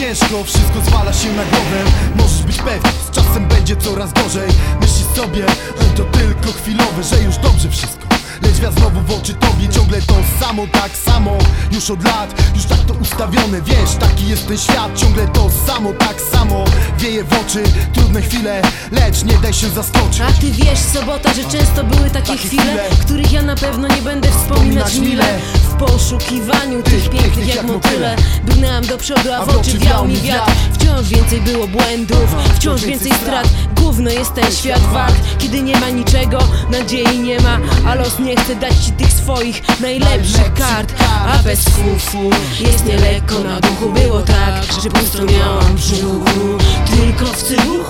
ciężko, wszystko zwala się na głowę. Możesz być pewny, z czasem będzie coraz gorzej. Myślisz sobie, że to tylko chwilowe, że już dobrze wszystko Lecz ja znowu w oczy tobie ciągle to samo, tak samo Już od lat, już tak to ustawione Wiesz, taki jest ten świat, ciągle to samo, tak samo Wieje w oczy, trudne chwile Lecz nie daj się zaskoczyć A ty wiesz, sobota, że często były takie, Takie chwile, chwile. których ja na pewno nie będę wspominać mile. W poszukiwaniu tych, pięknych jak motyle. Brnęłam do przodu, a w oczy wiał mi wiatr. Wciąż więcej było błędów, wciąż więcej strat. Gówno jest ten świat wart, kiedy nie ma niczego, nadziei nie ma, a los nie chce dać ci tych swoich najlepszych kart. A bez fufu jest nie lekko na duchu, było tak, że pusto miałam w brzuchu. Tylko w cybuchu coś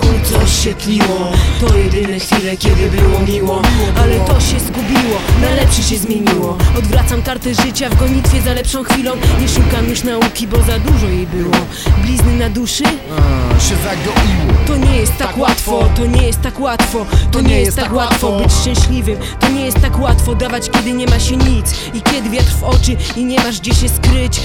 się tliło, to jedyne chwile, kiedy było miło, ale to się zgubiło, na lepsze się zmieniło. Odwracam kartę życia w gonitwie za lepszą chwilą, nie szukam już nauki, bo za dużo jej było. Blizny na duszy? Się zagoiło To nie jest tak łatwo, to nie jest tak łatwo, to nie jest tak łatwo być szczęśliwym, to nie jest tak łatwo dawać, kiedy nie ma się nic. I kiedy wiatr w oczy i nie masz gdzie się skryć.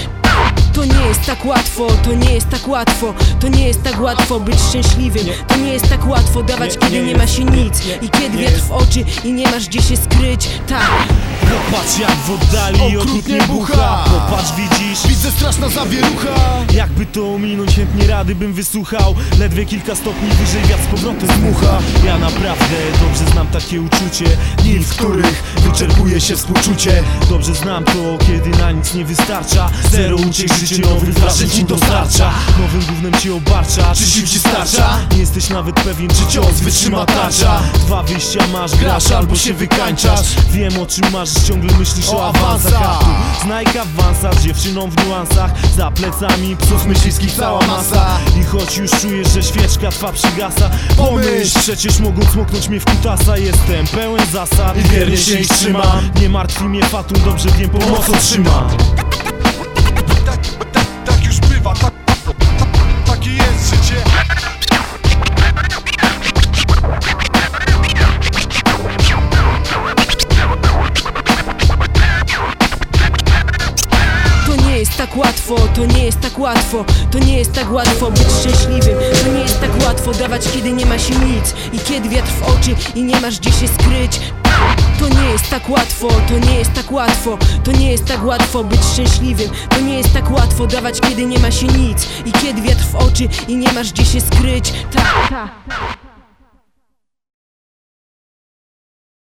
To nie jest tak łatwo, to nie jest tak łatwo, to nie jest tak łatwo być szczęśliwym, to nie jest tak łatwo dawać, kiedy nie ma się nic i kiedy wiatr w oczy i nie masz gdzie się skryć. Tak. Popatrz jak w oddali okrutnie bucha. Popatrz widzisz? Widzę straszna zawierucha. Jakby to ominąć, chętnie rady bym wysłuchał. Ledwie kilka stopni wyżej wiatr z powrotem zmucha. Ja naprawdę dobrze znam takie uczucie Dni, w których wyczerpuje się współczucie. Dobrze znam to, kiedy na nic nie wystarcza. Zero uciek życie nowych wrażeń ci dostarcza Nowym gównem ci obarcza Czy sił ci starcza? Nie jesteś nawet pewien, czy cios wytrzyma tarcza. Dwa wyjścia masz, grasz albo się wykańczasz. Wiem o czym masz, ciągle myślisz o, awansach. Znajka awansa z dziewczyną w niuansach. Za plecami psów myśliskich cała masa. I choć już czujesz, że świeczka twa przygasa Pomyśl, przecież mogą smoknąć mnie w kutasa. Jestem pełen zasad I wiernie się ich trzymam. Nie martwi mnie fatum, dobrze wiem, pomocą trzymam łatwo, to nie jest tak łatwo, to nie jest tak łatwo być szczęśliwym, to nie jest tak łatwo dawać, kiedy nie ma się nic i kiedy wiatr w oczy i nie masz gdzie się skryć. To nie jest tak łatwo, to nie jest tak łatwo, to nie jest tak łatwo być szczęśliwym, to nie jest tak łatwo dawać, kiedy nie ma się nic i kiedy wiatr w oczy i nie masz gdzie się skryć. Tak, tak.